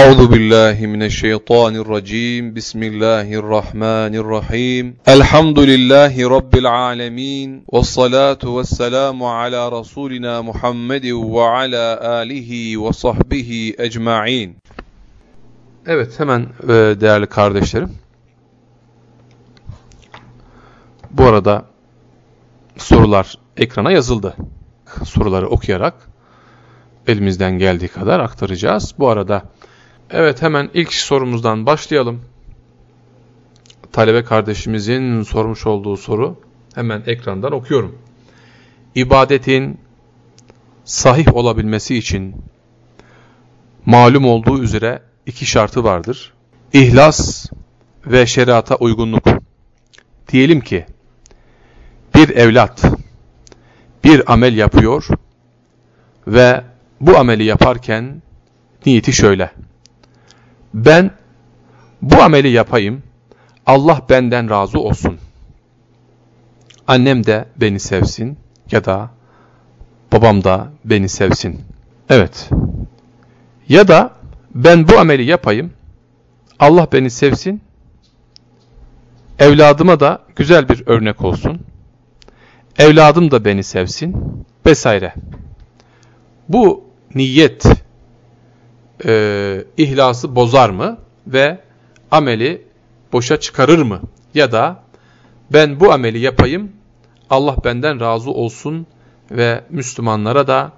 أعوذ بالله من الشيطان الرجيم بسم الله الرحمن الرحيم الحمد لله رب العالمين والصلاة والسلام على رسولنا محمد وعلى آله وصحبه أجمعين Evet hemen e, değerli kardeşlerim. Bu arada sorular ekrana yazıldı. Soruları okuyarak elimizden geldiği kadar aktaracağız. Bu arada Evet hemen ilk sorumuzdan başlayalım. Talebe kardeşimizin sormuş olduğu soru hemen ekrandan okuyorum. İbadetin sahih olabilmesi için malum olduğu üzere iki şartı vardır. İhlas ve şeriata uygunluk. Diyelim ki bir evlat bir amel yapıyor ve bu ameli yaparken niyeti şöyle ben bu ameli yapayım, Allah benden razı olsun. Annem de beni sevsin ya da babam da beni sevsin. Evet. Ya da ben bu ameli yapayım, Allah beni sevsin, evladıma da güzel bir örnek olsun, evladım da beni sevsin vesaire. Bu niyet e, ihlası bozar mı ve ameli boşa çıkarır mı? Ya da ben bu ameli yapayım, Allah benden razı olsun ve Müslümanlara da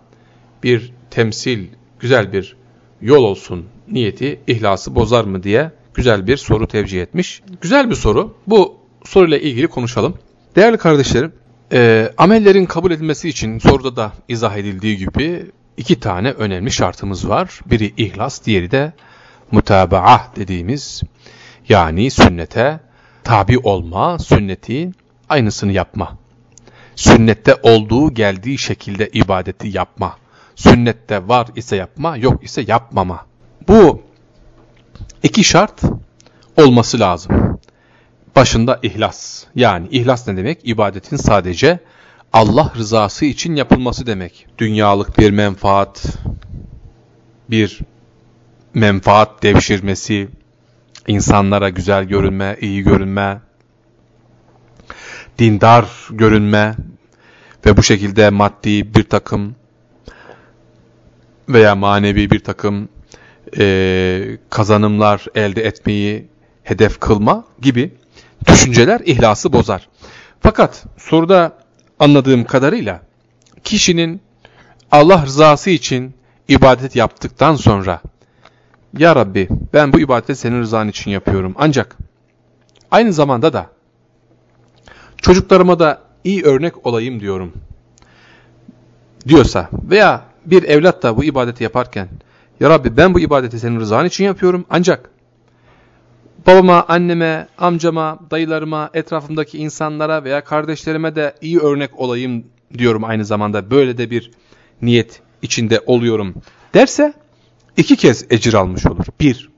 bir temsil, güzel bir yol olsun niyeti ihlası bozar mı diye güzel bir soru tevcih etmiş. Güzel bir soru. Bu soruyla ilgili konuşalım. Değerli kardeşlerim, e, amellerin kabul edilmesi için soruda da izah edildiği gibi iki tane önemli şartımız var. Biri ihlas, diğeri de mutabaah dediğimiz yani sünnete tabi olma, sünnetin aynısını yapma. Sünnette olduğu geldiği şekilde ibadeti yapma. Sünnette var ise yapma, yok ise yapmama. Bu iki şart olması lazım. Başında ihlas. Yani ihlas ne demek? İbadetin sadece Allah rızası için yapılması demek. Dünyalık bir menfaat, bir menfaat devşirmesi, insanlara güzel görünme, iyi görünme, dindar görünme ve bu şekilde maddi bir takım veya manevi bir takım e, kazanımlar elde etmeyi hedef kılma gibi düşünceler ihlası bozar. Fakat soruda anladığım kadarıyla kişinin Allah rızası için ibadet yaptıktan sonra Ya Rabbi ben bu ibadeti senin rızan için yapıyorum. Ancak aynı zamanda da çocuklarıma da iyi örnek olayım diyorum diyorsa veya bir evlat da bu ibadeti yaparken Ya Rabbi ben bu ibadeti senin rızan için yapıyorum ancak babama, anneme, amcama, dayılarıma, etrafımdaki insanlara veya kardeşlerime de iyi örnek olayım diyorum aynı zamanda. Böyle de bir niyet içinde oluyorum derse iki kez ecir almış olur. Bir,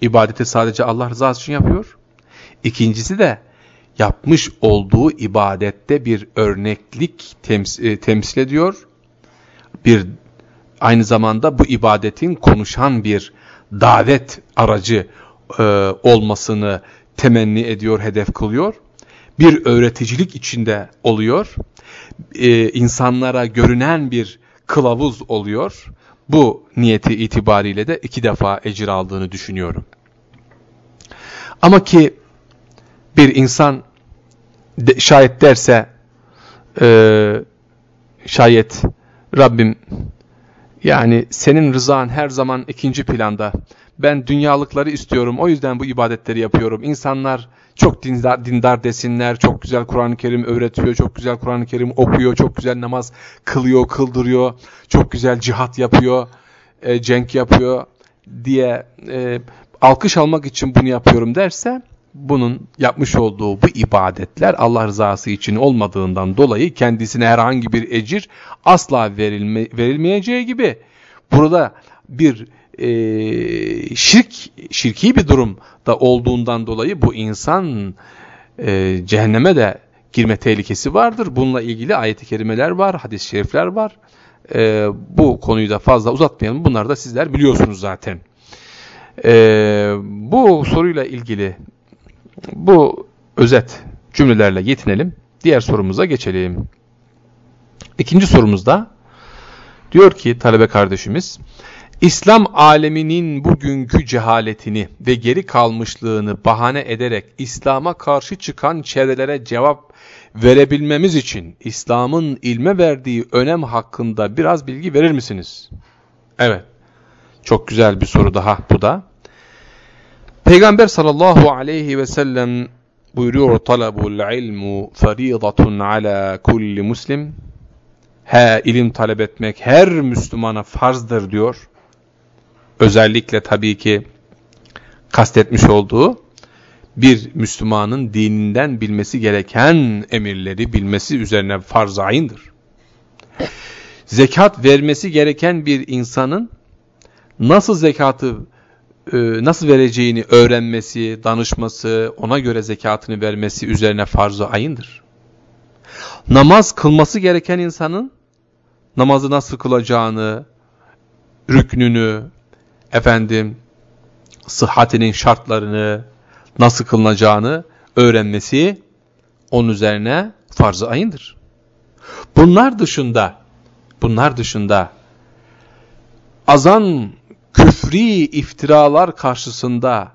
ibadeti sadece Allah rızası için yapıyor. İkincisi de yapmış olduğu ibadette bir örneklik temsil, e, temsil ediyor. Bir aynı zamanda bu ibadetin konuşan bir davet aracı e, olmasını temenni ediyor, hedef kılıyor. Bir öğreticilik içinde oluyor. E, insanlara görünen bir kılavuz oluyor. Bu niyeti itibariyle de iki defa ecir aldığını düşünüyorum. Ama ki bir insan de, şayet derse e, şayet Rabbim yani senin rızan her zaman ikinci planda ben dünyalıkları istiyorum o yüzden bu ibadetleri yapıyorum. İnsanlar çok dindar, dindar desinler, çok güzel Kur'an-ı Kerim öğretiyor, çok güzel Kur'an-ı Kerim okuyor, çok güzel namaz kılıyor, kıldırıyor, çok güzel cihat yapıyor, e, cenk yapıyor diye e, alkış almak için bunu yapıyorum derse bunun yapmış olduğu bu ibadetler Allah rızası için olmadığından dolayı kendisine herhangi bir ecir asla verilme, verilmeyeceği gibi burada bir e, şirk, şirki bir durum da olduğundan dolayı bu insan e, cehenneme de girme tehlikesi vardır. Bununla ilgili ayet-i kerimeler var, hadis-i şerifler var. E, bu konuyu da fazla uzatmayalım. Bunları da sizler biliyorsunuz zaten. Ee, bu soruyla ilgili bu özet cümlelerle yetinelim. Diğer sorumuza geçelim. İkinci sorumuzda diyor ki talebe kardeşimiz, İslam aleminin bugünkü cehaletini ve geri kalmışlığını bahane ederek İslam'a karşı çıkan çevrelere cevap verebilmemiz için İslam'ın ilme verdiği önem hakkında biraz bilgi verir misiniz? Evet. Çok güzel bir soru daha bu da. Peygamber sallallahu aleyhi ve sellem buyuruyor talabul ilmu faridatun ala kulli muslim. He ilim talep etmek her Müslümana farzdır diyor. Özellikle tabii ki kastetmiş olduğu bir Müslümanın dininden bilmesi gereken emirleri bilmesi üzerine farz ayındır. Zekat vermesi gereken bir insanın nasıl zekatı e, nasıl vereceğini öğrenmesi, danışması, ona göre zekatını vermesi üzerine farz-ı ayındır. Namaz kılması gereken insanın namazı nasıl kılacağını, rüknünü, efendim, sıhhatinin şartlarını, nasıl kılınacağını öğrenmesi onun üzerine farz-ı ayındır. Bunlar dışında, bunlar dışında azan küfri iftiralar karşısında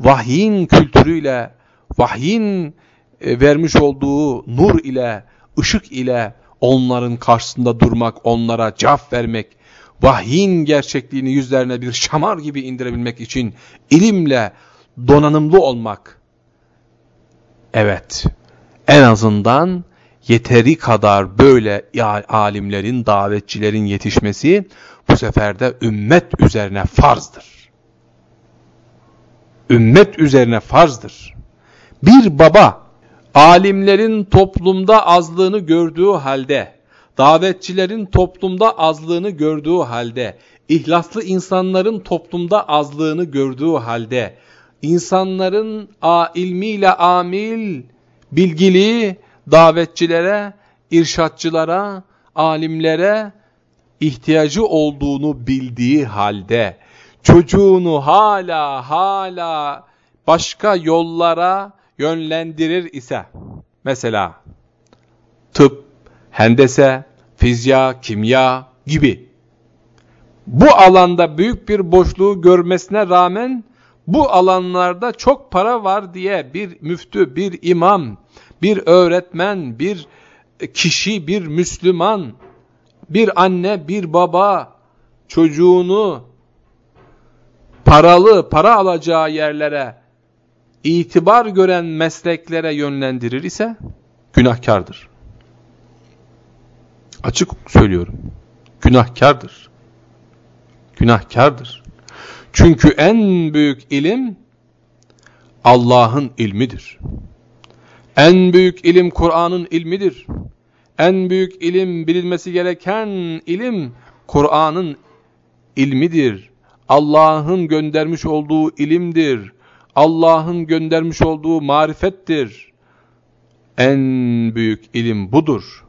vahyin kültürüyle, vahyin e, vermiş olduğu nur ile, ışık ile onların karşısında durmak, onlara cevap vermek, vahyin gerçekliğini yüzlerine bir şamar gibi indirebilmek için ilimle donanımlı olmak. Evet, en azından yeteri kadar böyle alimlerin, davetçilerin yetişmesi bu sefer de ümmet üzerine farzdır. Ümmet üzerine farzdır. Bir baba alimlerin toplumda azlığını gördüğü halde, davetçilerin toplumda azlığını gördüğü halde, ihlaslı insanların toplumda azlığını gördüğü halde, insanların a, ilmiyle amil, bilgili davetçilere, irşatçılara, alimlere ihtiyacı olduğunu bildiği halde çocuğunu hala hala başka yollara yönlendirir ise mesela tıp, hendese, fizya, kimya gibi bu alanda büyük bir boşluğu görmesine rağmen bu alanlarda çok para var diye bir müftü, bir imam, bir öğretmen, bir kişi, bir Müslüman, bir anne, bir baba çocuğunu paralı, para alacağı yerlere, itibar gören mesleklere yönlendirir ise günahkardır. Açık söylüyorum. Günahkardır. Günahkardır. Çünkü en büyük ilim Allah'ın ilmidir. En büyük ilim Kur'an'ın ilmidir. En büyük ilim bilinmesi gereken ilim Kur'an'ın ilmidir. Allah'ın göndermiş olduğu ilimdir. Allah'ın göndermiş olduğu marifettir. En büyük ilim budur.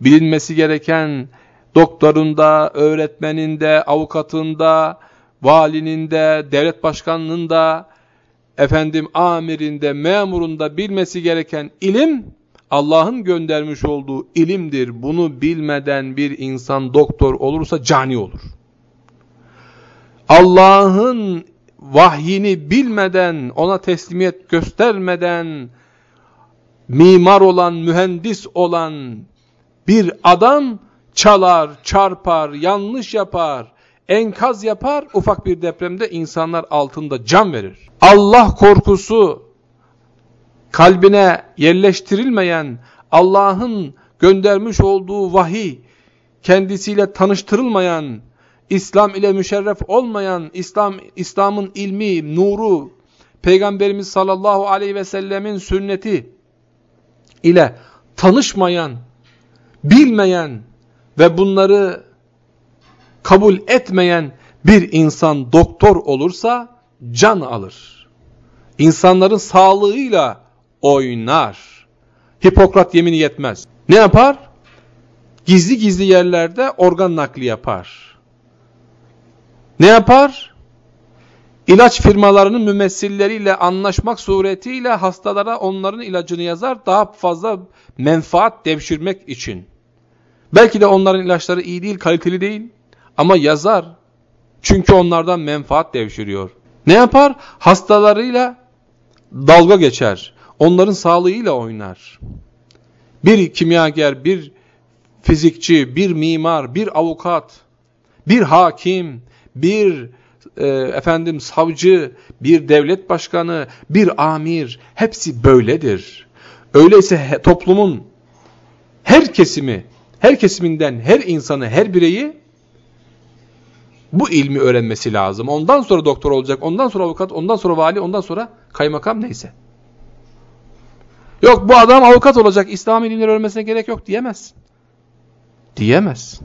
Bilinmesi gereken doktorunda, öğretmeninde, avukatında, valinin de, devlet başkanının da, efendim amirinde, memurunda bilmesi gereken ilim, Allah'ın göndermiş olduğu ilimdir. Bunu bilmeden bir insan doktor olursa cani olur. Allah'ın vahyini bilmeden, ona teslimiyet göstermeden, mimar olan, mühendis olan bir adam çalar, çarpar, yanlış yapar, enkaz yapar, ufak bir depremde insanlar altında can verir. Allah korkusu kalbine yerleştirilmeyen, Allah'ın göndermiş olduğu vahiy, kendisiyle tanıştırılmayan, İslam ile müşerref olmayan, İslam İslam'ın ilmi, nuru, Peygamberimiz sallallahu aleyhi ve sellemin sünneti ile tanışmayan, bilmeyen ve bunları kabul etmeyen bir insan doktor olursa can alır. İnsanların sağlığıyla oynar. Hipokrat yemini yetmez. Ne yapar? Gizli gizli yerlerde organ nakli yapar. Ne yapar? ilaç firmalarının mümessilleriyle anlaşmak suretiyle hastalara onların ilacını yazar daha fazla menfaat devşirmek için. Belki de onların ilaçları iyi değil, kaliteli değil ama yazar. Çünkü onlardan menfaat devşiriyor. Ne yapar? Hastalarıyla dalga geçer. Onların sağlığıyla oynar. Bir kimyager, bir fizikçi, bir mimar, bir avukat, bir hakim, bir e, efendim savcı, bir devlet başkanı, bir amir hepsi böyledir. Öyleyse he, toplumun her kesimi, her kesiminden her insanı, her bireyi bu ilmi öğrenmesi lazım. Ondan sonra doktor olacak, ondan sonra avukat, ondan sonra vali, ondan sonra kaymakam neyse. Yok bu adam avukat olacak, İslam ilimleri öğrenmesine gerek yok diyemez. Diyemez.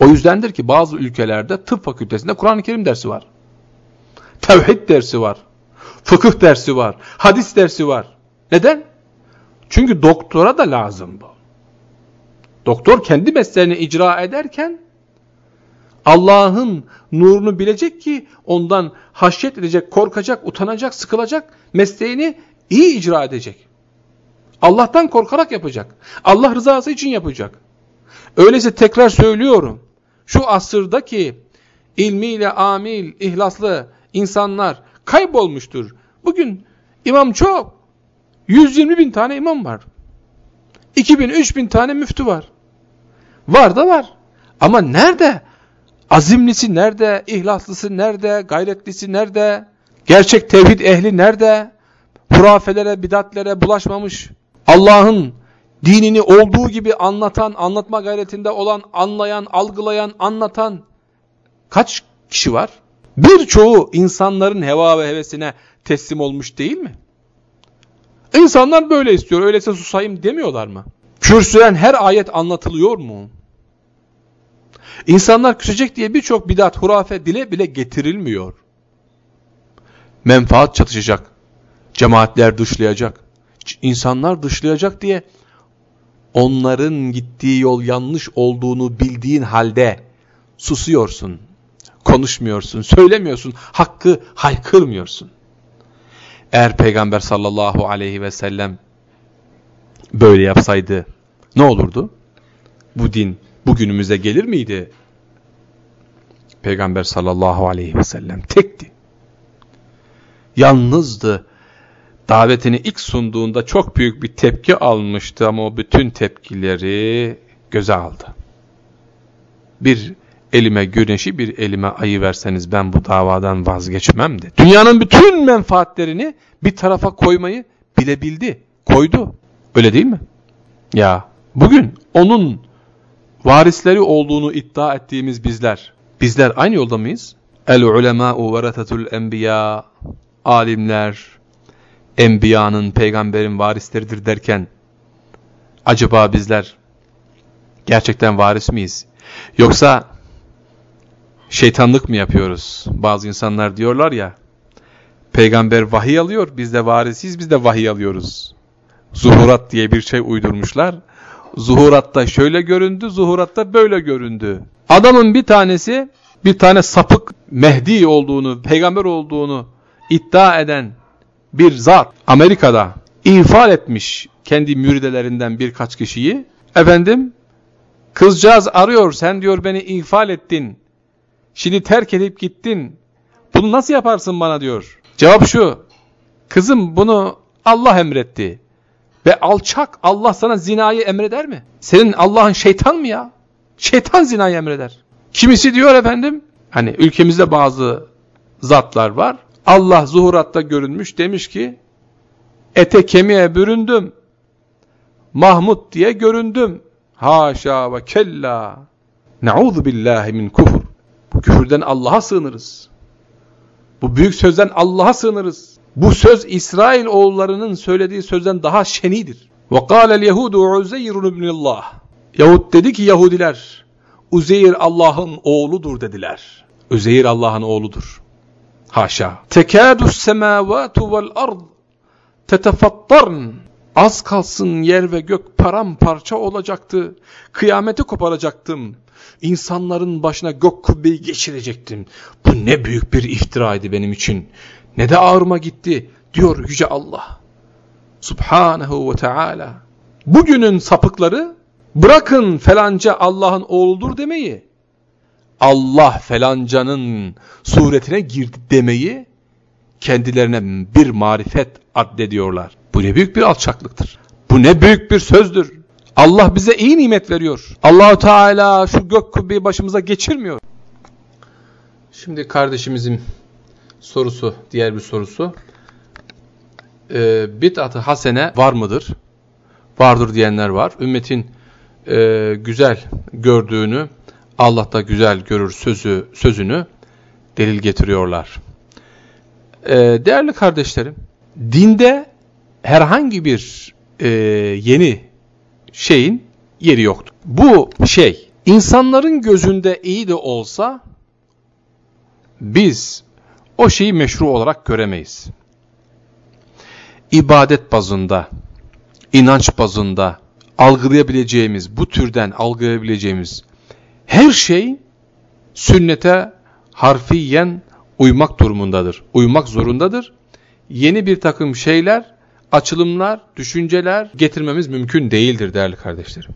O yüzdendir ki bazı ülkelerde tıp fakültesinde Kur'an-ı Kerim dersi var. Tevhid dersi var. Fıkıh dersi var. Hadis dersi var. Neden? Çünkü doktora da lazım bu. Doktor kendi mesleğini icra ederken Allah'ın nurunu bilecek ki ondan haşyet edecek, korkacak, utanacak, sıkılacak, mesleğini iyi icra edecek. Allah'tan korkarak yapacak. Allah rızası için yapacak. Öyleyse tekrar söylüyorum. Şu asırdaki ilmiyle amil, ihlaslı insanlar kaybolmuştur. Bugün imam çok. 120 bin tane imam var. 2000, 3000 tane müftü var. Var da var. Ama nerede? Azimlisi nerede? İhlaslısı nerede? Gayretlisi nerede? Gerçek tevhid ehli nerede? Hurafelere, bidatlere bulaşmamış. Allah'ın dinini olduğu gibi anlatan, anlatma gayretinde olan, anlayan, algılayan, anlatan kaç kişi var? Birçoğu insanların heva ve hevesine teslim olmuş değil mi? İnsanlar böyle istiyor, öyleyse susayım demiyorlar mı? Kürsüyen her ayet anlatılıyor mu? İnsanlar küsecek diye birçok bidat, hurafe dile bile getirilmiyor. Menfaat çatışacak. Cemaatler dışlayacak. İnsanlar dışlayacak diye onların gittiği yol yanlış olduğunu bildiğin halde susuyorsun, konuşmuyorsun, söylemiyorsun, hakkı haykırmıyorsun. Eğer Peygamber sallallahu aleyhi ve sellem böyle yapsaydı ne olurdu? Bu din bugünümüze gelir miydi? Peygamber sallallahu aleyhi ve sellem tekti. Yalnızdı. Davetini ilk sunduğunda çok büyük bir tepki almıştı ama o bütün tepkileri göze aldı. Bir elime güneşi bir elime ayı verseniz ben bu davadan vazgeçmem dedi. Dünyanın bütün menfaatlerini bir tarafa koymayı bilebildi, koydu. Öyle değil mi? Ya bugün onun varisleri olduğunu iddia ettiğimiz bizler, bizler aynı yolda mıyız? El ulemâ'u veretetul enbiya, alimler, enbiyanın, peygamberin varisleridir derken, acaba bizler gerçekten varis miyiz? Yoksa şeytanlık mı yapıyoruz? Bazı insanlar diyorlar ya, peygamber vahiy alıyor, biz de varisiyiz, biz de vahiy alıyoruz. Zuhurat diye bir şey uydurmuşlar. Zuhuratta şöyle göründü, zuhuratta böyle göründü. Adamın bir tanesi, bir tane sapık Mehdi olduğunu, peygamber olduğunu iddia eden bir zat Amerika'da ifade etmiş kendi müridelerinden birkaç kişiyi. Efendim, kızcağız arıyor, sen diyor beni ifade ettin. Şimdi terk edip gittin. Bunu nasıl yaparsın bana diyor. Cevap şu, kızım bunu Allah emretti. Ve alçak Allah sana zinayı emreder mi? Senin Allah'ın şeytan mı ya? Şeytan zinayı emreder. Kimisi diyor efendim, hani ülkemizde bazı zatlar var. Allah zuhuratta görünmüş demiş ki, ete kemiğe büründüm, Mahmud diye göründüm. Haşa ve kella. Nauzu billahi min kufur. Bu küfürden Allah'a sığınırız. Bu büyük sözden Allah'a sığınırız. Bu söz İsrail oğullarının söylediği sözden daha şenidir. وَقَالَ الْيَهُودُ عُزَيْرٌ بْنِ اللّٰهِ Yahut dedi ki Yahudiler, Uzeyr Allah'ın oğludur dediler. Uzeyr Allah'ın oğludur. Haşa. Tekâdus semâvâtu vel ard tetefattarn. Az kalsın yer ve gök paramparça olacaktı. Kıyameti koparacaktım. İnsanların başına gök kubbeyi geçirecektim. Bu ne büyük bir iftiraydı benim için. Ne de ağrıma gitti diyor Yüce Allah. Subhanahu ve Teala. Bugünün sapıkları bırakın felanca Allah'ın oğludur demeyi, Allah felancanın suretine girdi demeyi kendilerine bir marifet addediyorlar. Bu ne büyük bir alçaklıktır. Bu ne büyük bir sözdür. Allah bize iyi nimet veriyor. Allahu Teala şu gök kubbeyi başımıza geçirmiyor. Şimdi kardeşimizin sorusu, diğer bir sorusu. Ee, Bid'at-ı hasene var mıdır? Vardır diyenler var. Ümmetin e, güzel gördüğünü, Allah da güzel görür sözü sözünü delil getiriyorlar. Ee, değerli kardeşlerim, dinde herhangi bir e, yeni şeyin yeri yoktur. Bu şey insanların gözünde iyi de olsa biz o şeyi meşru olarak göremeyiz. İbadet bazında, inanç bazında algılayabileceğimiz, bu türden algılayabileceğimiz her şey sünnete harfiyen uymak durumundadır, uymak zorundadır. Yeni bir takım şeyler, açılımlar, düşünceler getirmemiz mümkün değildir değerli kardeşlerim.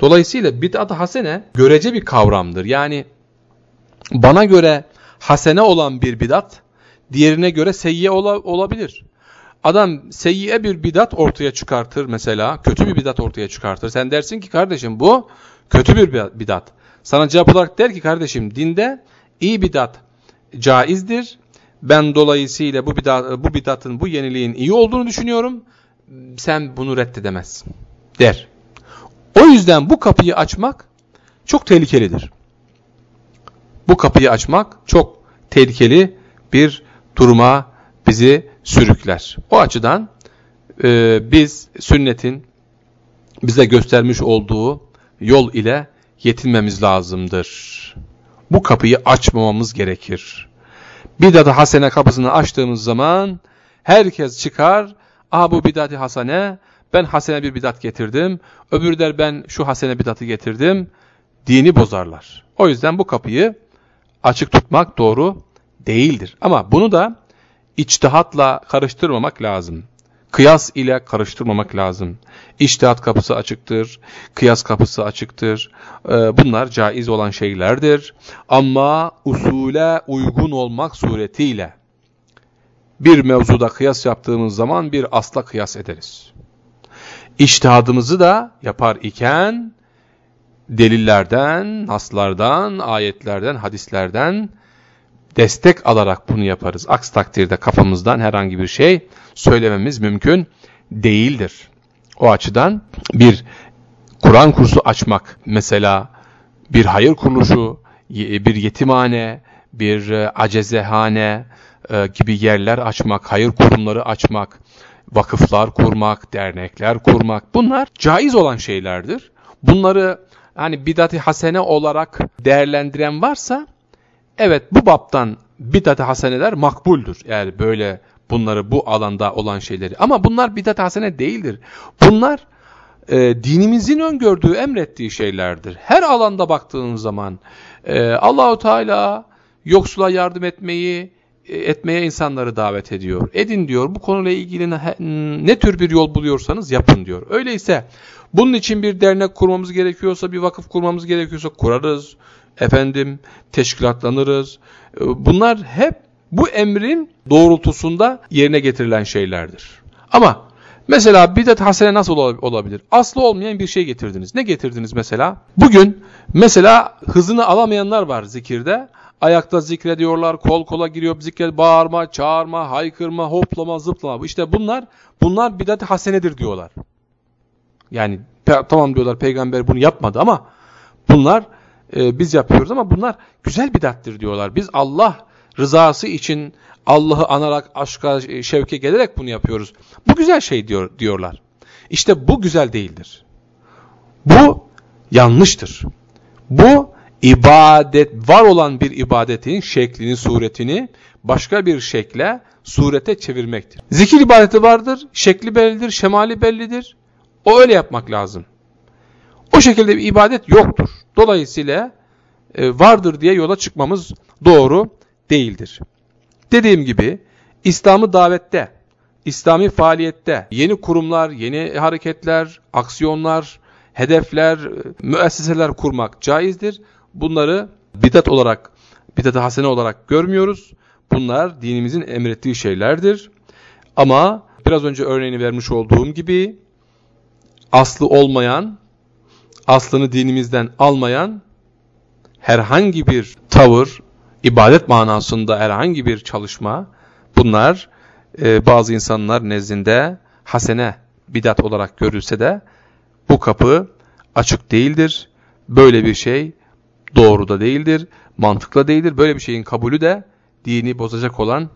Dolayısıyla bid'at hasene görece bir kavramdır. Yani bana göre hasene olan bir bidat, diğerine göre seyyiye ola, olabilir. Adam seyyiye bir bidat ortaya çıkartır mesela, kötü bir bidat ortaya çıkartır. Sen dersin ki kardeşim bu kötü bir bidat. Sana cevap olarak der ki kardeşim dinde iyi bidat caizdir. Ben dolayısıyla bu, bidat, bu bidatın, bu yeniliğin iyi olduğunu düşünüyorum. Sen bunu reddedemezsin der. O yüzden bu kapıyı açmak çok tehlikelidir. Bu kapıyı açmak çok tehlikeli bir duruma bizi sürükler. O açıdan e, biz sünnetin bize göstermiş olduğu yol ile yetinmemiz lazımdır. Bu kapıyı açmamamız gerekir. Bidat-ı hasene kapısını açtığımız zaman herkes çıkar. Aha bu bidat-ı hasene, ben hasene bir bidat getirdim. Öbürü der ben şu hasene bidatı getirdim. Dini bozarlar. O yüzden bu kapıyı açık tutmak doğru değildir. Ama bunu da içtihatla karıştırmamak lazım. Kıyas ile karıştırmamak lazım. İçtihat kapısı açıktır, kıyas kapısı açıktır. Ee, bunlar caiz olan şeylerdir. Ama usule uygun olmak suretiyle bir mevzuda kıyas yaptığımız zaman bir asla kıyas ederiz. İçtihadımızı da yapar iken delillerden, naslardan, ayetlerden, hadislerden destek alarak bunu yaparız. Aks takdirde kafamızdan herhangi bir şey söylememiz mümkün değildir. O açıdan bir Kur'an kursu açmak mesela bir hayır kuruluşu, bir yetimhane, bir e, acezehane e, gibi yerler açmak, hayır kurumları açmak, vakıflar kurmak, dernekler kurmak bunlar caiz olan şeylerdir. Bunları hani bidat-ı hasene olarak değerlendiren varsa evet bu baptan bidat-ı haseneler makbuldür. Yani böyle bunları bu alanda olan şeyleri. Ama bunlar bidat-ı hasene değildir. Bunlar e, dinimizin öngördüğü, emrettiği şeylerdir. Her alanda baktığınız zaman e, Allahu Teala yoksula yardım etmeyi etmeye insanları davet ediyor. Edin diyor. Bu konuyla ilgili ne, tür bir yol buluyorsanız yapın diyor. Öyleyse bunun için bir dernek kurmamız gerekiyorsa, bir vakıf kurmamız gerekiyorsa kurarız. Efendim teşkilatlanırız. E, bunlar hep bu emrin doğrultusunda yerine getirilen şeylerdir. Ama mesela bidat hasene nasıl olabilir? Aslı olmayan bir şey getirdiniz. Ne getirdiniz mesela? Bugün mesela hızını alamayanlar var zikirde. Ayakta zikrediyorlar, kol kola giriyor zikret, bağırma, çağırma, haykırma, hoplama, zıplama. İşte bunlar, bunlar bidat hasenedir diyorlar. Yani tamam diyorlar peygamber bunu yapmadı ama bunlar e, biz yapıyoruz ama bunlar güzel bidattir diyorlar. Biz Allah rızası için Allah'ı anarak aşka e, şevke gelerek bunu yapıyoruz. Bu güzel şey diyor diyorlar. İşte bu güzel değildir. Bu yanlıştır. Bu ibadet var olan bir ibadetin şeklini, suretini başka bir şekle, surete çevirmektir. Zikir ibadeti vardır, şekli bellidir, şemali bellidir. O öyle yapmak lazım. O şekilde bir ibadet yoktur. Dolayısıyla e, vardır diye yola çıkmamız doğru değildir. Dediğim gibi İslam'ı davette, İslami faaliyette yeni kurumlar, yeni hareketler, aksiyonlar, hedefler, müesseseler kurmak caizdir. Bunları bidat olarak, bidat-ı hasene olarak görmüyoruz. Bunlar dinimizin emrettiği şeylerdir. Ama biraz önce örneğini vermiş olduğum gibi aslı olmayan, aslını dinimizden almayan herhangi bir tavır, ibadet manasında herhangi bir çalışma bunlar e, bazı insanlar nezdinde hasene bidat olarak görülse de bu kapı açık değildir. Böyle bir şey doğru da değildir, mantıklı değildir. Böyle bir şeyin kabulü de dini bozacak olan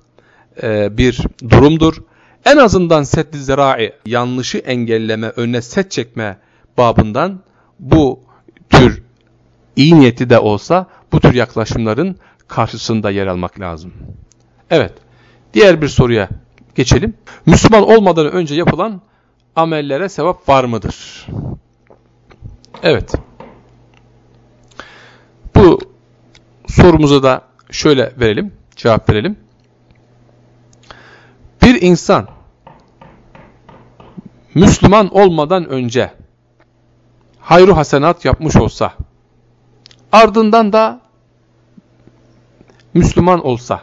e, bir durumdur. En azından set zerai yanlışı engelleme, önüne set çekme babından bu tür iyi niyeti de olsa bu tür yaklaşımların karşısında yer almak lazım. Evet, diğer bir soruya geçelim. Müslüman olmadan önce yapılan amellere sevap var mıdır? Evet. Bu sorumuza da şöyle verelim, cevap verelim. Bir insan Müslüman olmadan önce hayru hasenat yapmış olsa, ardından da Müslüman olsa,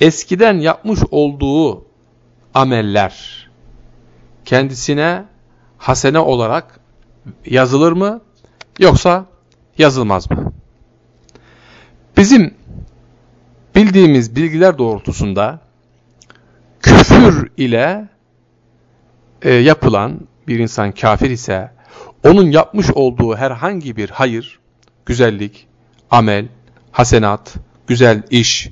eskiden yapmış olduğu ameller kendisine hasene olarak yazılır mı yoksa yazılmaz mı? Bizim bildiğimiz bilgiler doğrultusunda küfür ile e, yapılan bir insan kafir ise onun yapmış olduğu herhangi bir hayır, güzellik, amel, hasenat, güzel iş,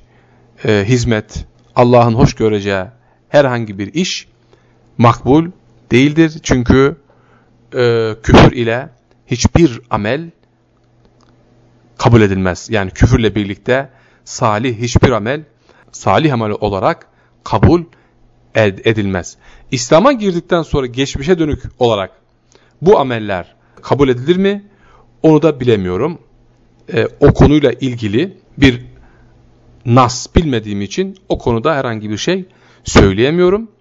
e, hizmet, Allah'ın hoş göreceği herhangi bir iş makbul değildir. Çünkü e, küfür ile hiçbir amel kabul edilmez. Yani küfürle birlikte salih hiçbir amel, salih amel olarak kabul edilmez. İslam'a girdikten sonra geçmişe dönük olarak bu ameller kabul edilir mi? Onu da bilemiyorum. E, o konuyla ilgili bir nas bilmediğim için o konuda herhangi bir şey söyleyemiyorum.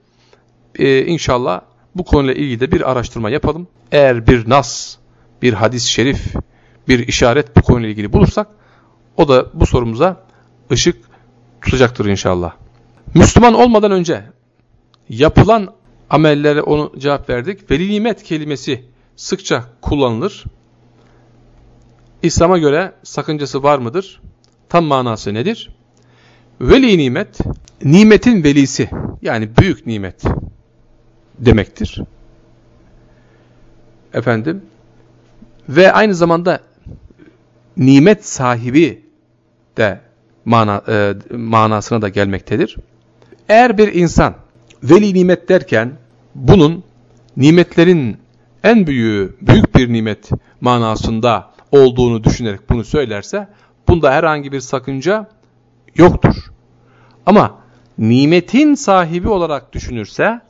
E, inşallah bu konuyla ilgili de bir araştırma yapalım. Eğer bir nas, bir hadis-i şerif, bir işaret bu konuyla ilgili bulursak o da bu sorumuza ışık tutacaktır inşallah. Müslüman olmadan önce yapılan amellere onu cevap verdik. Veli nimet kelimesi sıkça kullanılır. İslam'a göre sakıncası var mıdır? Tam manası nedir? Veli nimet, nimetin velisi yani büyük nimet demektir. Efendim ve aynı zamanda nimet sahibi de mana, e, manasına da gelmektedir. Eğer bir insan veli nimet derken bunun nimetlerin en büyüğü, büyük bir nimet manasında olduğunu düşünerek bunu söylerse bunda herhangi bir sakınca yoktur. Ama nimetin sahibi olarak düşünürse,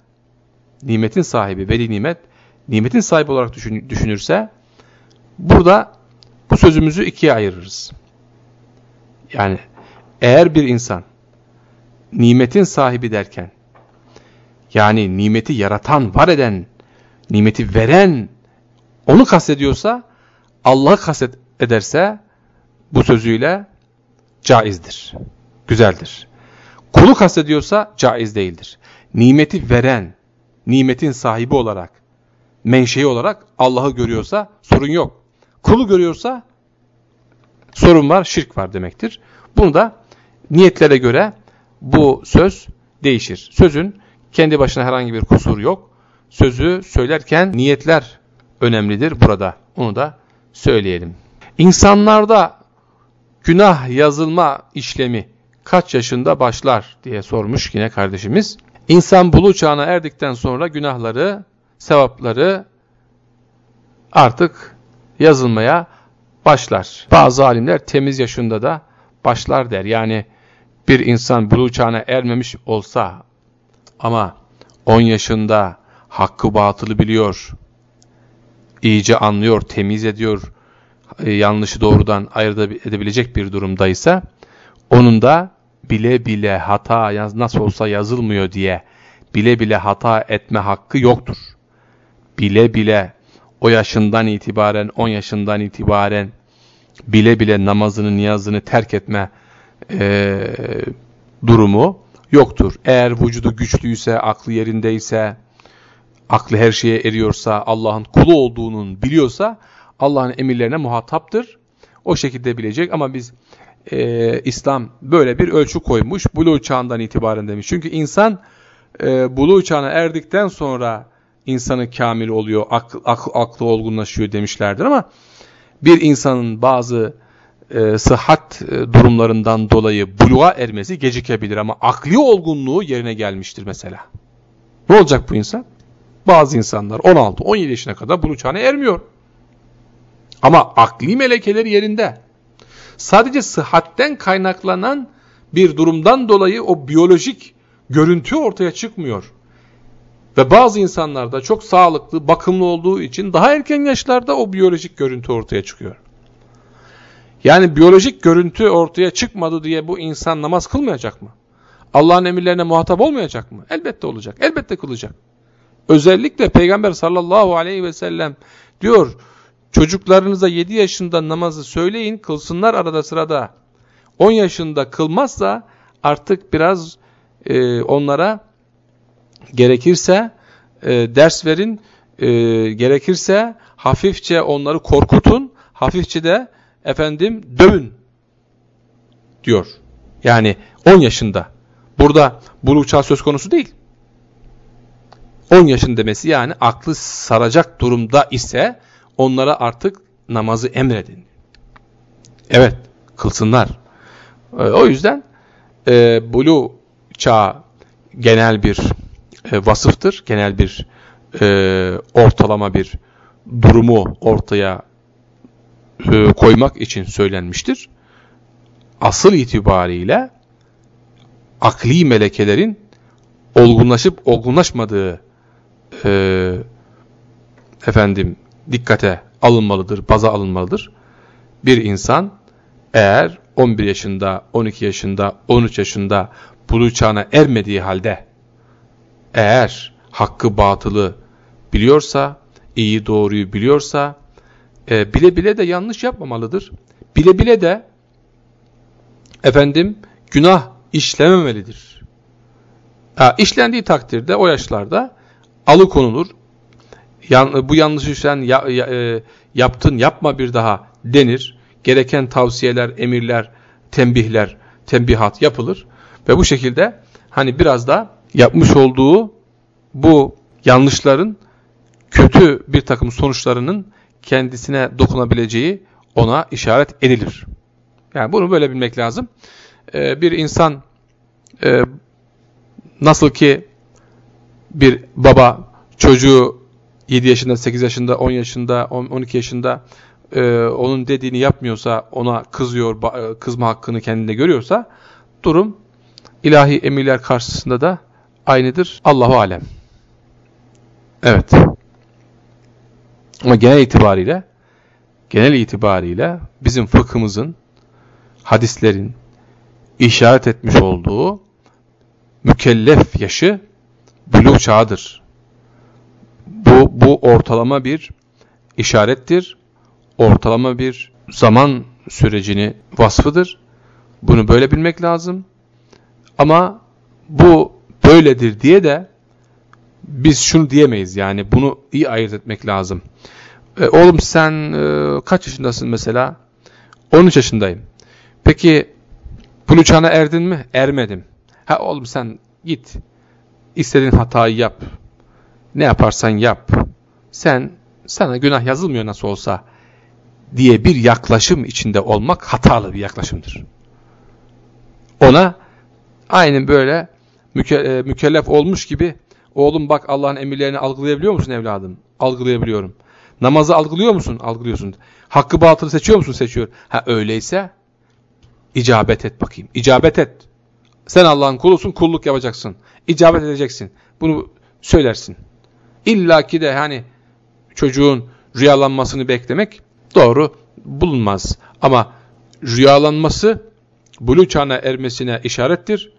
nimetin sahibi, veli nimet, nimetin sahibi olarak düşünürse, burada bu sözümüzü ikiye ayırırız. Yani eğer bir insan nimetin sahibi derken, yani nimeti yaratan, var eden, nimeti veren, onu kastediyorsa, Allah'ı kastet ederse, bu sözüyle caizdir, güzeldir. Kulu kastediyorsa caiz değildir. Nimeti veren, nimetin sahibi olarak, menşei olarak Allah'ı görüyorsa sorun yok. Kulu görüyorsa sorun var, şirk var demektir. Bunu da niyetlere göre bu söz değişir. Sözün kendi başına herhangi bir kusur yok. Sözü söylerken niyetler önemlidir burada. Onu da söyleyelim. İnsanlarda günah yazılma işlemi kaç yaşında başlar diye sormuş yine kardeşimiz. İnsan bulu çağına erdikten sonra günahları, sevapları artık yazılmaya başlar. Bazı alimler temiz yaşında da başlar der. Yani bir insan bulu çağına ermemiş olsa ama 10 yaşında hakkı batılı biliyor, iyice anlıyor, temiz ediyor, e, yanlışı doğrudan ayırt edebilecek bir durumdaysa onun da bile bile hata nasıl olsa yazılmıyor diye bile bile hata etme hakkı yoktur. Bile bile o yaşından itibaren 10 yaşından itibaren bile bile namazını niyazını terk etme e, durumu yoktur. Eğer vücudu güçlüyse, aklı yerindeyse, aklı her şeye eriyorsa, Allah'ın kulu olduğunun biliyorsa Allah'ın emirlerine muhataptır. O şekilde bilecek ama biz e, İslam böyle bir ölçü koymuş. Bulu çağından itibaren demiş. Çünkü insan e, bulu çağına erdikten sonra insanı kamil oluyor, akl, akl, aklı olgunlaşıyor demişlerdir ama bir insanın bazı e, sıhhat e, durumlarından dolayı buluğa ermesi gecikebilir ama akli olgunluğu yerine gelmiştir mesela. Ne olacak bu insan? Bazı insanlar 16-17 yaşına kadar buluğ çağına ermiyor. Ama akli melekeleri yerinde. Sadece sıhhatten kaynaklanan bir durumdan dolayı o biyolojik görüntü ortaya çıkmıyor. Ve bazı insanlarda çok sağlıklı, bakımlı olduğu için daha erken yaşlarda o biyolojik görüntü ortaya çıkıyor. Yani biyolojik görüntü ortaya çıkmadı diye bu insan namaz kılmayacak mı? Allah'ın emirlerine muhatap olmayacak mı? Elbette olacak. Elbette kılacak. Özellikle Peygamber sallallahu aleyhi ve sellem diyor çocuklarınıza 7 yaşında namazı söyleyin kılsınlar arada sırada. 10 yaşında kılmazsa artık biraz e, onlara gerekirse e, ders verin, e, gerekirse hafifçe onları korkutun, hafifçe de efendim dövün diyor. Yani 10 yaşında. Burada buluğ çağı söz konusu değil. 10 yaşın demesi yani aklı saracak durumda ise onlara artık namazı emredin. Evet, kılsınlar. E, o yüzden e, bulu çağı genel bir e, vasıftır, genel bir e, ortalama bir durumu ortaya e, koymak için söylenmiştir. Asıl itibariyle akli melekelerin olgunlaşıp olgunlaşmadığı e, efendim dikkate alınmalıdır, baza alınmalıdır. Bir insan eğer 11 yaşında, 12 yaşında, 13 yaşında buluğ çağına ermediği halde eğer hakkı batılı biliyorsa, iyi doğruyu biliyorsa, e, bile bile de yanlış yapmamalıdır. Bile bile de efendim günah işlememelidir. Ha, işlendiği takdirde o yaşlarda alıkonulur. Yan, bu yanlışı sen ya, ya, e, yaptın yapma bir daha denir. Gereken tavsiyeler, emirler, tembihler, tembihat yapılır. Ve bu şekilde hani biraz da yapmış olduğu bu yanlışların kötü bir takım sonuçlarının kendisine dokunabileceği ona işaret edilir. Yani bunu böyle bilmek lazım. Ee, bir insan e, nasıl ki bir baba çocuğu 7 yaşında, 8 yaşında, 10 yaşında, 12 yaşında e, onun dediğini yapmıyorsa, ona kızıyor, e, kızma hakkını kendinde görüyorsa durum ilahi emirler karşısında da aynıdır. Allahu alem. Evet. Ama genel itibariyle genel itibariyle bizim fıkhımızın hadislerin işaret etmiş olduğu mükellef yaşı buluğ çağıdır. Bu, bu ortalama bir işarettir. Ortalama bir zaman sürecini vasfıdır. Bunu böyle bilmek lazım. Ama bu böyledir diye de biz şunu diyemeyiz yani bunu iyi ayırt etmek lazım. E, oğlum sen e, kaç yaşındasın mesela? 13 yaşındayım. Peki çağına erdin mi? Ermedim. Ha oğlum sen git. İstediğin hatayı yap. Ne yaparsan yap. Sen sana günah yazılmıyor nasıl olsa diye bir yaklaşım içinde olmak hatalı bir yaklaşımdır. Ona aynen böyle müke, e, mükellef olmuş gibi oğlum bak Allah'ın emirlerini algılayabiliyor musun evladım? Algılayabiliyorum. Namazı algılıyor musun? Algılıyorsun. Hakkı batılı seçiyor musun? Seçiyor. Ha öyleyse icabet et bakayım. İcabet et. Sen Allah'ın kulusun, kulluk yapacaksın. İcabet edeceksin. Bunu söylersin. İlla ki de hani çocuğun rüyalanmasını beklemek doğru bulunmaz. Ama rüyalanması bulu çağına ermesine işarettir.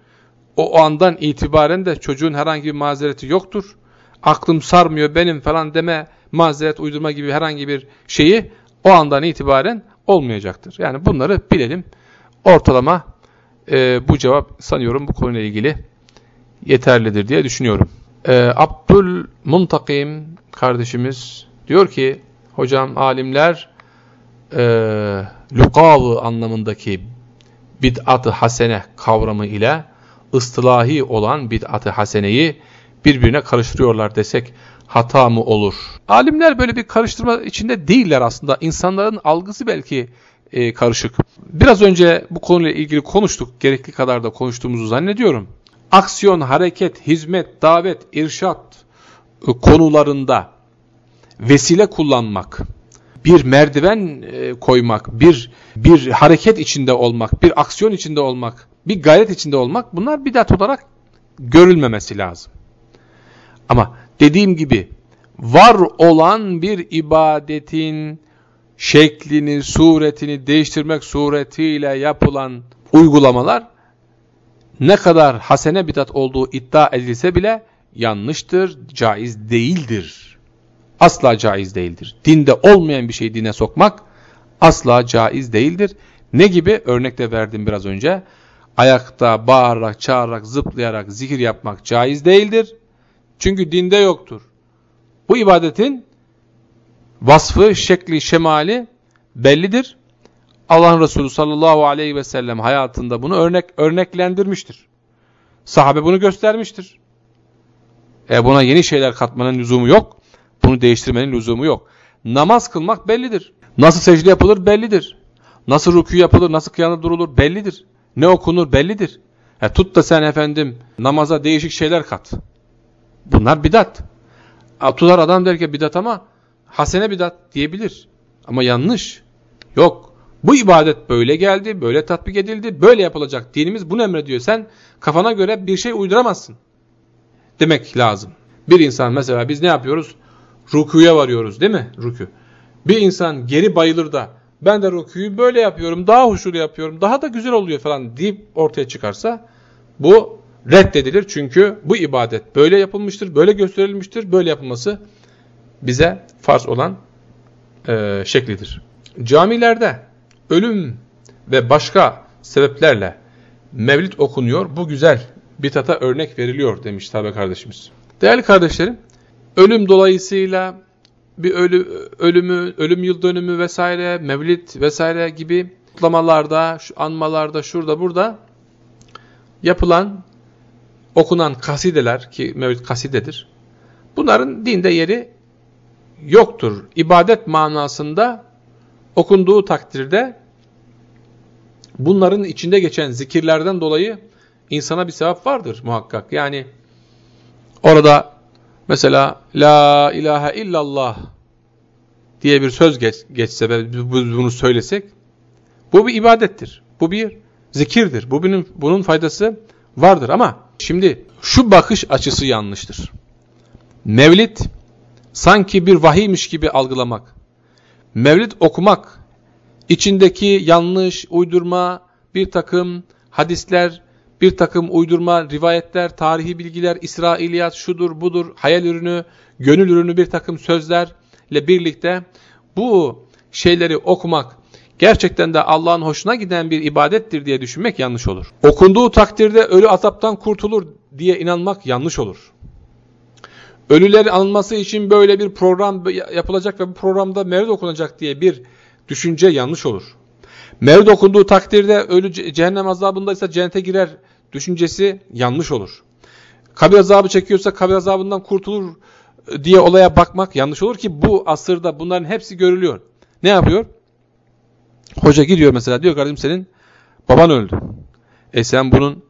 O, andan itibaren de çocuğun herhangi bir mazereti yoktur. Aklım sarmıyor benim falan deme mazeret uydurma gibi herhangi bir şeyi o andan itibaren olmayacaktır. Yani bunları bilelim. Ortalama e, bu cevap sanıyorum bu konuyla ilgili yeterlidir diye düşünüyorum. E, Abdül Muntakim kardeşimiz diyor ki hocam alimler e, lukavu anlamındaki bid'at-ı hasene kavramı ile ıstılahi olan bid'at-ı haseneyi birbirine karıştırıyorlar desek hata mı olur? Alimler böyle bir karıştırma içinde değiller aslında. İnsanların algısı belki e, karışık. Biraz önce bu konuyla ilgili konuştuk. Gerekli kadar da konuştuğumuzu zannediyorum. Aksiyon, hareket, hizmet, davet, irşat e, konularında vesile kullanmak, bir merdiven e, koymak, bir bir hareket içinde olmak, bir aksiyon içinde olmak, bir gayret içinde olmak bunlar bidat olarak görülmemesi lazım. Ama dediğim gibi var olan bir ibadetin şeklini, suretini değiştirmek suretiyle yapılan uygulamalar ne kadar hasene bidat olduğu iddia edilse bile yanlıştır, caiz değildir. Asla caiz değildir. Dinde olmayan bir şeyi dine sokmak asla caiz değildir. Ne gibi? Örnekte verdim biraz önce. Ayakta bağırarak, çağırarak, zıplayarak zikir yapmak caiz değildir. Çünkü dinde yoktur. Bu ibadetin vasfı, şekli, şemali bellidir. Allah'ın Resulü sallallahu aleyhi ve sellem hayatında bunu örnek örneklendirmiştir. Sahabe bunu göstermiştir. E buna yeni şeyler katmanın lüzumu yok. Bunu değiştirmenin lüzumu yok. Namaz kılmak bellidir. Nasıl secde yapılır bellidir. Nasıl rükû yapılır, nasıl kıyamda durulur bellidir. Ne okunur bellidir. E tut da sen efendim namaza değişik şeyler kat. Bunlar bidat. Tutar adam der ki bidat ama hasene bidat diyebilir. Ama yanlış. Yok. Bu ibadet böyle geldi, böyle tatbik edildi, böyle yapılacak. Dinimiz bunu emrediyor. Sen kafana göre bir şey uyduramazsın. Demek lazım. Bir insan mesela biz ne yapıyoruz? Rukuya varıyoruz değil mi? Rükü. Bir insan geri bayılır da ben de rüküyü böyle yapıyorum, daha huşulu yapıyorum, daha da güzel oluyor falan deyip ortaya çıkarsa bu reddedilir. Çünkü bu ibadet böyle yapılmıştır, böyle gösterilmiştir, böyle yapılması bize farz olan e, şeklidir. Camilerde ölüm ve başka sebeplerle mevlid okunuyor. Bu güzel bir tata örnek veriliyor demiş tabi kardeşimiz. Değerli kardeşlerim, ölüm dolayısıyla bir ölü, ölümü, ölüm yıl dönümü vesaire, mevlid vesaire gibi kutlamalarda, şu anmalarda, şurada burada yapılan, okunan kasideler ki mevlid kasidedir. Bunların dinde yeri yoktur. İbadet manasında okunduğu takdirde bunların içinde geçen zikirlerden dolayı insana bir sevap vardır muhakkak. Yani orada mesela La ilahe illallah diye bir söz geç, geçse ve biz bunu söylesek bu bir ibadettir. Bu bir zikirdir. Bu bunun, bunun faydası vardır ama şimdi şu bakış açısı yanlıştır. Mevlid sanki bir vahiymiş gibi algılamak. Mevlid okumak, içindeki yanlış, uydurma, bir takım hadisler, bir takım uydurma rivayetler, tarihi bilgiler, İsrailiyat, şudur budur, hayal ürünü, gönül ürünü bir takım sözlerle birlikte bu şeyleri okumak gerçekten de Allah'ın hoşuna giden bir ibadettir diye düşünmek yanlış olur. Okunduğu takdirde ölü azaptan kurtulur diye inanmak yanlış olur. Ölüler anılması için böyle bir program yapılacak ve bu programda mevlid okunacak diye bir düşünce yanlış olur. Mevlid okunduğu takdirde ölü cehennem azabındaysa cennete girer düşüncesi yanlış olur. Kabir azabı çekiyorsa kabir azabından kurtulur diye olaya bakmak yanlış olur ki bu asırda bunların hepsi görülüyor. Ne yapıyor? Hoca gidiyor mesela diyor kardeşim senin baban öldü. E sen bunun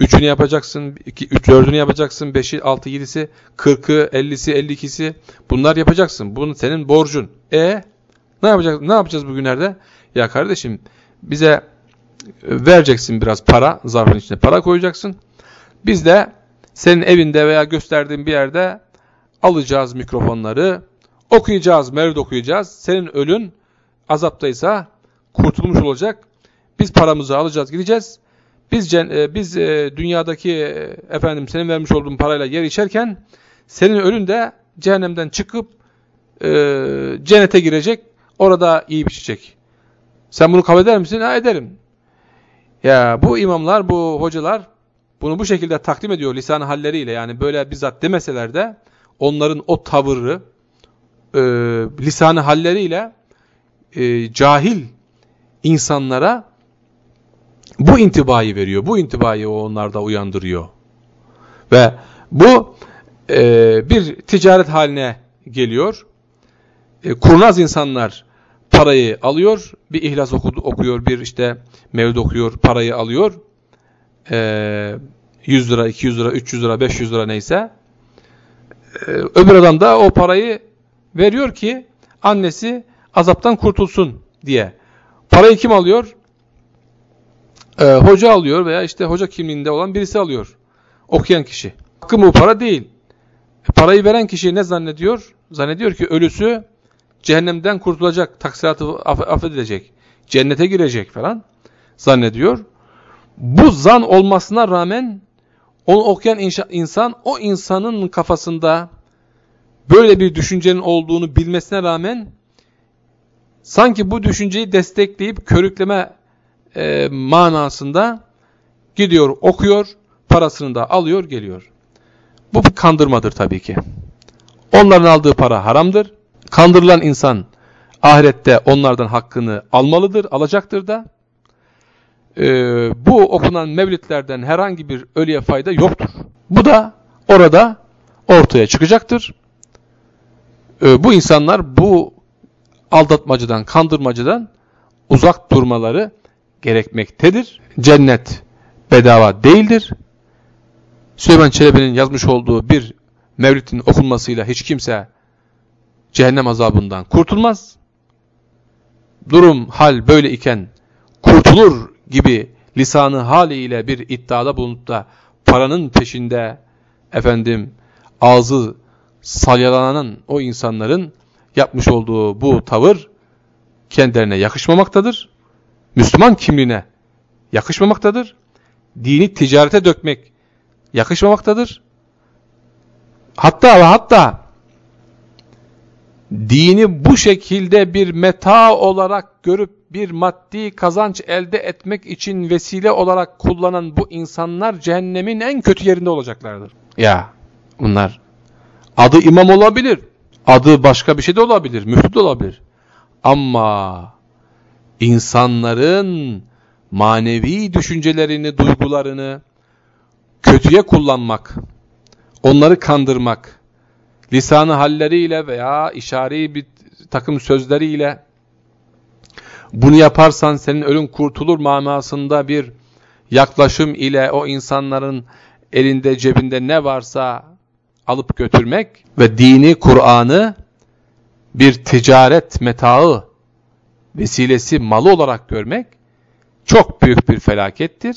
Üçünü yapacaksın, iki, üç, dördünü yapacaksın, beşi, altı, yedisi, kırkı, ellisi, elli ikisi. Bunlar yapacaksın. Bunun senin borcun. E ne yapacağız, ne yapacağız bugünlerde? Ya kardeşim bize e, vereceksin biraz para, zarfın içine para koyacaksın. Biz de senin evinde veya gösterdiğin bir yerde alacağız mikrofonları, okuyacağız, mevlid okuyacağız. Senin ölün azaptaysa kurtulmuş olacak. Biz paramızı alacağız, gideceğiz. Biz e, biz e, dünyadaki e, efendim senin vermiş olduğun parayla yer içerken senin ölün de cehennemden çıkıp e, cennete girecek. Orada iyi biçecek. Sen bunu kabul eder misin? Ha ederim. Ya bu imamlar, bu hocalar bunu bu şekilde takdim ediyor lisan halleriyle. Yani böyle bizzat demeseler de onların o tavırı e, lisanı halleriyle e, cahil insanlara bu intibayı veriyor. Bu intibayı onlarda uyandırıyor. Ve bu e, bir ticaret haline geliyor. E, kurnaz insanlar parayı alıyor, bir ihlas okudu, okuyor, bir işte mevlid okuyor, parayı alıyor. E, 100 lira, 200 lira, 300 lira, 500 lira neyse. E, öbür adam da o parayı veriyor ki annesi azaptan kurtulsun diye. Parayı kim alıyor? Ee, hoca alıyor veya işte hoca kimliğinde olan birisi alıyor. Okuyan kişi. Hakkı bu para değil. E, parayı veren kişi ne zannediyor? Zannediyor ki ölüsü cehennemden kurtulacak, taksiratı aff affedilecek, cennete girecek falan zannediyor. Bu zan olmasına rağmen onu okuyan insan o insanın kafasında böyle bir düşüncenin olduğunu bilmesine rağmen sanki bu düşünceyi destekleyip körükleme e, manasında gidiyor okuyor parasını da alıyor geliyor. Bu bir kandırmadır tabii ki. Onların aldığı para haramdır. Kandırılan insan ahirette onlardan hakkını almalıdır, alacaktır da. Ee, bu okunan mevlitlerden herhangi bir ölüye fayda yoktur. Bu da orada ortaya çıkacaktır. Ee, bu insanlar bu aldatmacıdan, kandırmacıdan uzak durmaları gerekmektedir. Cennet bedava değildir. Süleyman Çelebi'nin yazmış olduğu bir mevlidin okunmasıyla hiç kimse cehennem azabından kurtulmaz. Durum hal böyle iken kurtulur gibi lisanı haliyle bir iddiada bulunup da paranın peşinde efendim ağzı salyalanan o insanların yapmış olduğu bu tavır kendilerine yakışmamaktadır. Müslüman kimliğine yakışmamaktadır. Dini ticarete dökmek yakışmamaktadır. Hatta ve hatta dini bu şekilde bir meta olarak görüp bir maddi kazanç elde etmek için vesile olarak kullanan bu insanlar cehennemin en kötü yerinde olacaklardır. Ya bunlar adı imam olabilir, adı başka bir şey de olabilir, müftü olabilir. Ama insanların manevi düşüncelerini, duygularını kötüye kullanmak, onları kandırmak, lisanı halleriyle veya işari bir takım sözleriyle bunu yaparsan senin ölüm kurtulur manasında bir yaklaşım ile o insanların elinde cebinde ne varsa alıp götürmek ve dini Kur'an'ı bir ticaret metaı vesilesi malı olarak görmek çok büyük bir felakettir.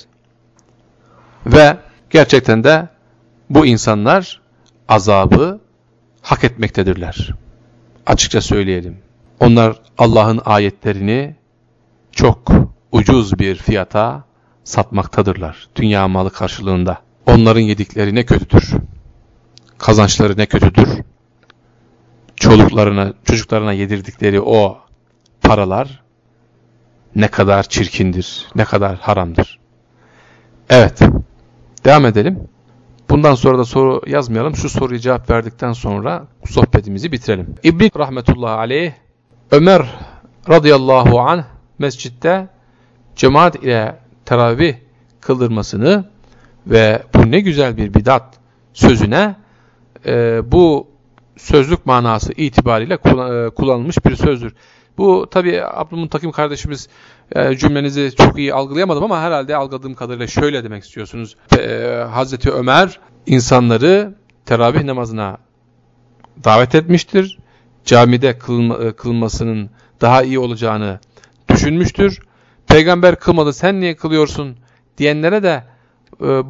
Ve gerçekten de bu insanlar azabı hak etmektedirler. Açıkça söyleyelim. Onlar Allah'ın ayetlerini çok ucuz bir fiyata satmaktadırlar. Dünya malı karşılığında. Onların yedikleri ne kötüdür. Kazançları ne kötüdür. Çoluklarına, çocuklarına yedirdikleri o paralar ne kadar çirkindir, ne kadar haramdır. Evet, devam edelim. Bundan sonra da soru yazmayalım. Şu soruyu cevap verdikten sonra sohbetimizi bitirelim. İbni rahmetullahi aleyh, Ömer radıyallahu anh mescitte cemaat ile teravih kıldırmasını ve bu ne güzel bir bidat sözüne e, bu sözlük manası itibariyle e, kullanılmış bir sözdür. Bu tabi Abdülmuntakim kardeşimiz e, cümlenizi çok iyi algılayamadım ama herhalde algıladığım kadarıyla şöyle demek istiyorsunuz. E, Hazreti Ömer insanları teravih namazına davet etmiştir. Camide kılma, e, kılmasının daha iyi olacağını düşünmüştür. Peygamber kılmadı sen niye kılıyorsun diyenlere de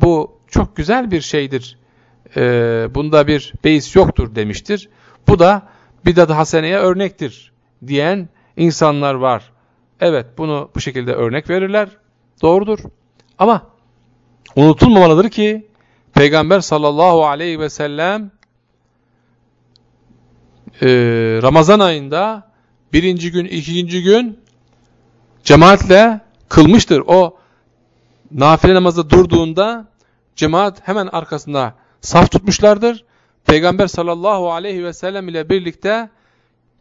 bu çok güzel bir şeydir. Bunda bir beis yoktur demiştir. Bu da bidat haseneye örnektir diyen insanlar var. Evet bunu bu şekilde örnek verirler. Doğrudur. Ama unutulmamalıdır ki Peygamber sallallahu aleyhi ve sellem e, Ramazan ayında birinci gün, ikinci gün cemaatle kılmıştır. O nafile namazda durduğunda cemaat hemen arkasında saf tutmuşlardır. Peygamber sallallahu aleyhi ve sellem ile birlikte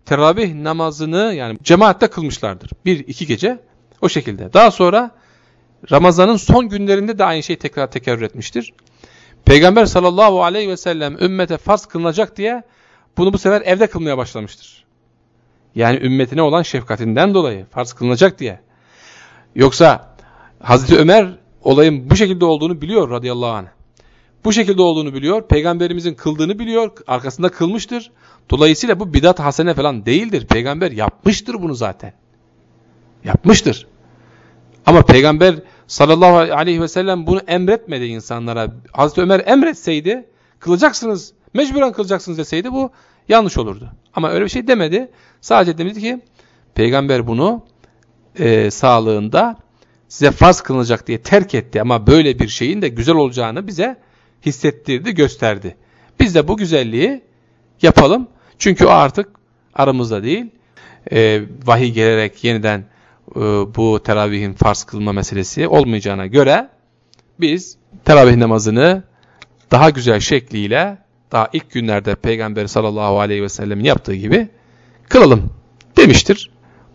teravih namazını yani cemaatte kılmışlardır. Bir, iki gece o şekilde. Daha sonra Ramazan'ın son günlerinde de aynı şey tekrar tekerrür etmiştir. Peygamber sallallahu aleyhi ve sellem ümmete farz kılınacak diye bunu bu sefer evde kılmaya başlamıştır. Yani ümmetine olan şefkatinden dolayı farz kılınacak diye. Yoksa Hazreti Ömer olayın bu şekilde olduğunu biliyor radıyallahu anh. Bu şekilde olduğunu biliyor. Peygamberimizin kıldığını biliyor. Arkasında kılmıştır. Dolayısıyla bu bidat hasene falan değildir. Peygamber yapmıştır bunu zaten. Yapmıştır. Ama peygamber sallallahu aleyhi ve sellem bunu emretmedi insanlara. Hazreti Ömer emretseydi kılacaksınız, mecburen kılacaksınız deseydi bu yanlış olurdu. Ama öyle bir şey demedi. Sadece demedi ki peygamber bunu e, sağlığında size farz kılınacak diye terk etti ama böyle bir şeyin de güzel olacağını bize hissettirdi, gösterdi. Biz de bu güzelliği yapalım. Çünkü o artık aramızda değil. E, vahiy gelerek yeniden e, bu teravihin farz kılma meselesi olmayacağına göre biz teravih namazını daha güzel şekliyle daha ilk günlerde Peygamber sallallahu aleyhi ve sellemin yaptığı gibi kılalım demiştir.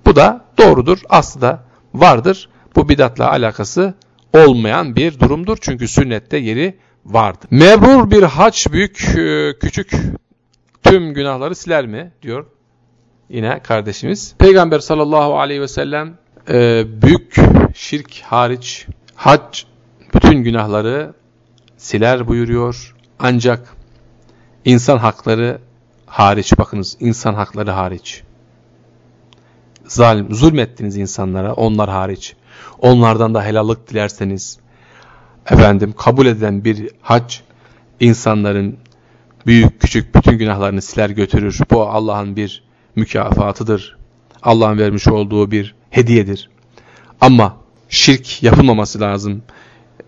Bu da doğrudur. Aslında vardır. Bu bidatla alakası olmayan bir durumdur. Çünkü sünnette yeri vardır. Mebrur bir haç büyük e, küçük tüm günahları siler mi? diyor yine kardeşimiz. Peygamber sallallahu aleyhi ve sellem e, büyük şirk hariç hac bütün günahları siler buyuruyor. Ancak insan hakları hariç bakınız insan hakları hariç. Zalim, zulmettiniz insanlara onlar hariç. Onlardan da helallık dilerseniz efendim kabul edilen bir hac insanların büyük küçük bütün günahlarını siler götürür. Bu Allah'ın bir mükafatıdır. Allah'ın vermiş olduğu bir hediyedir. Ama şirk yapılmaması lazım.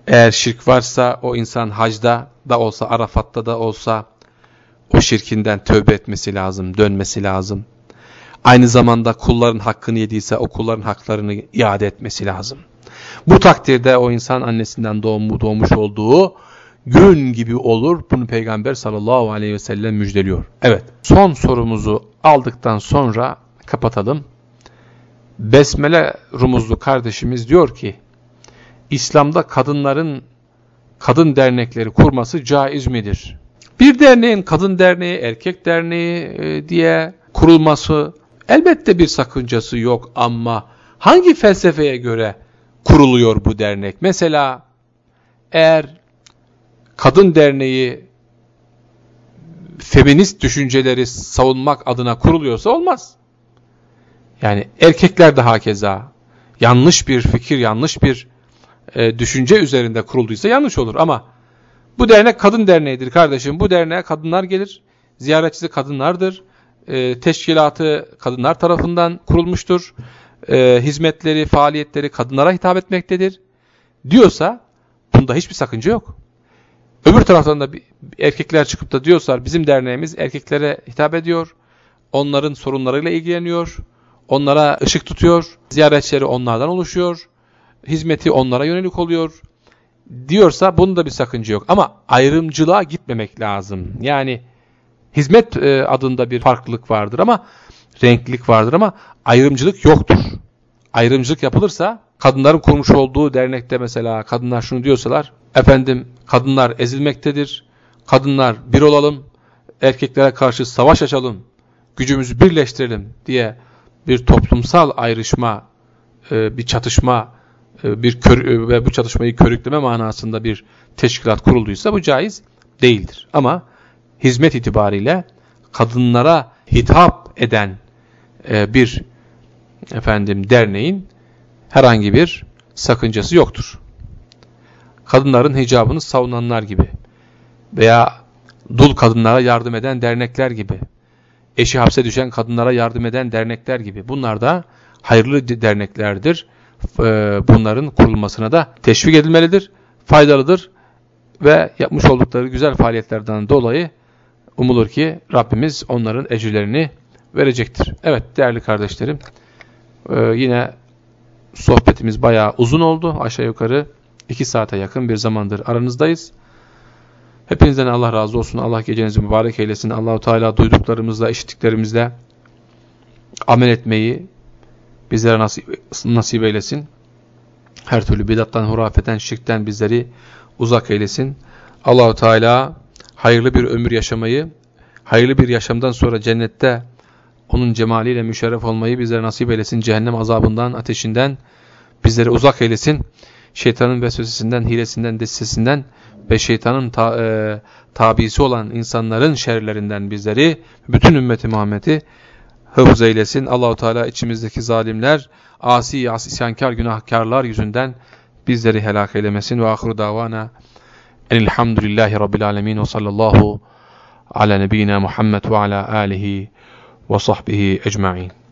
Eğer şirk varsa o insan hacda da olsa Arafat'ta da olsa o şirkinden tövbe etmesi lazım, dönmesi lazım. Aynı zamanda kulların hakkını yediyse o kulların haklarını iade etmesi lazım. Bu takdirde o insan annesinden doğum, doğmuş olduğu gün gibi olur. Bunu Peygamber sallallahu aleyhi ve sellem müjdeliyor. Evet son sorumuzu aldıktan sonra kapatalım. Besmele rumuzlu kardeşimiz diyor ki İslam'da kadınların kadın dernekleri kurması caiz midir? Bir derneğin kadın derneği, erkek derneği e, diye kurulması elbette bir sakıncası yok ama hangi felsefeye göre kuruluyor bu dernek? Mesela eğer kadın derneği feminist düşünceleri savunmak adına kuruluyorsa olmaz. Yani erkekler de hakeza yanlış bir fikir, yanlış bir e, düşünce üzerinde kurulduysa yanlış olur. Ama bu dernek kadın derneğidir kardeşim. Bu derneğe kadınlar gelir. Ziyaretçisi kadınlardır. E, teşkilatı kadınlar tarafından kurulmuştur. E, hizmetleri, faaliyetleri kadınlara hitap etmektedir. Diyorsa bunda hiçbir sakınca yok. Öbür taraftan da erkekler çıkıp da diyorlar bizim derneğimiz erkeklere hitap ediyor. Onların sorunlarıyla ilgileniyor. Onlara ışık tutuyor. Ziyaretçileri onlardan oluşuyor. Hizmeti onlara yönelik oluyor. Diyorsa bunda bir sakınca yok. Ama ayrımcılığa gitmemek lazım. Yani hizmet e, adında bir farklılık vardır ama renklilik vardır ama ayrımcılık yoktur. Ayrımcılık yapılırsa kadınların kurmuş olduğu dernekte mesela kadınlar şunu diyorsalar efendim kadınlar ezilmektedir. Kadınlar bir olalım. Erkeklere karşı savaş açalım. Gücümüzü birleştirelim diye bir toplumsal ayrışma, e, bir çatışma e, bir kör, e, ve bu çatışmayı körükleme manasında bir teşkilat kurulduysa bu caiz değildir. Ama hizmet itibariyle kadınlara hitap eden bir efendim derneğin herhangi bir sakıncası yoktur. Kadınların hicabını savunanlar gibi veya dul kadınlara yardım eden dernekler gibi eşi hapse düşen kadınlara yardım eden dernekler gibi. Bunlar da hayırlı derneklerdir. E, bunların kurulmasına da teşvik edilmelidir, faydalıdır ve yapmış oldukları güzel faaliyetlerden dolayı umulur ki Rabbimiz onların ecirlerini verecektir. Evet değerli kardeşlerim e, yine sohbetimiz bayağı uzun oldu. Aşağı yukarı iki saate yakın bir zamandır aranızdayız. Hepinizden Allah razı olsun. Allah gecenizi mübarek eylesin. Allahu Teala duyduklarımızla, işittiklerimizle amel etmeyi bizlere nasip, nasip eylesin. Her türlü bidattan, hurafeten, şirkten bizleri uzak eylesin. Allahu Teala hayırlı bir ömür yaşamayı, hayırlı bir yaşamdan sonra cennette onun cemaliyle müşerref olmayı bizlere nasip eylesin. Cehennem azabından, ateşinden bizleri uzak eylesin. Şeytanın vesvesesinden, hilesinden, destesinden ve şeytanın ta, e, tabisi olan insanların şerlerinden bizleri, bütün ümmeti Muhammed'i hıfz eylesin. Allahu Teala içimizdeki zalimler, asi, asi isyankar, günahkarlar yüzünden bizleri helak eylemesin. Ve ahiru davana enilhamdülillahi rabbil alemin ve sallallahu ala nebina Muhammed ve ala alihi وصحبه أجمعين.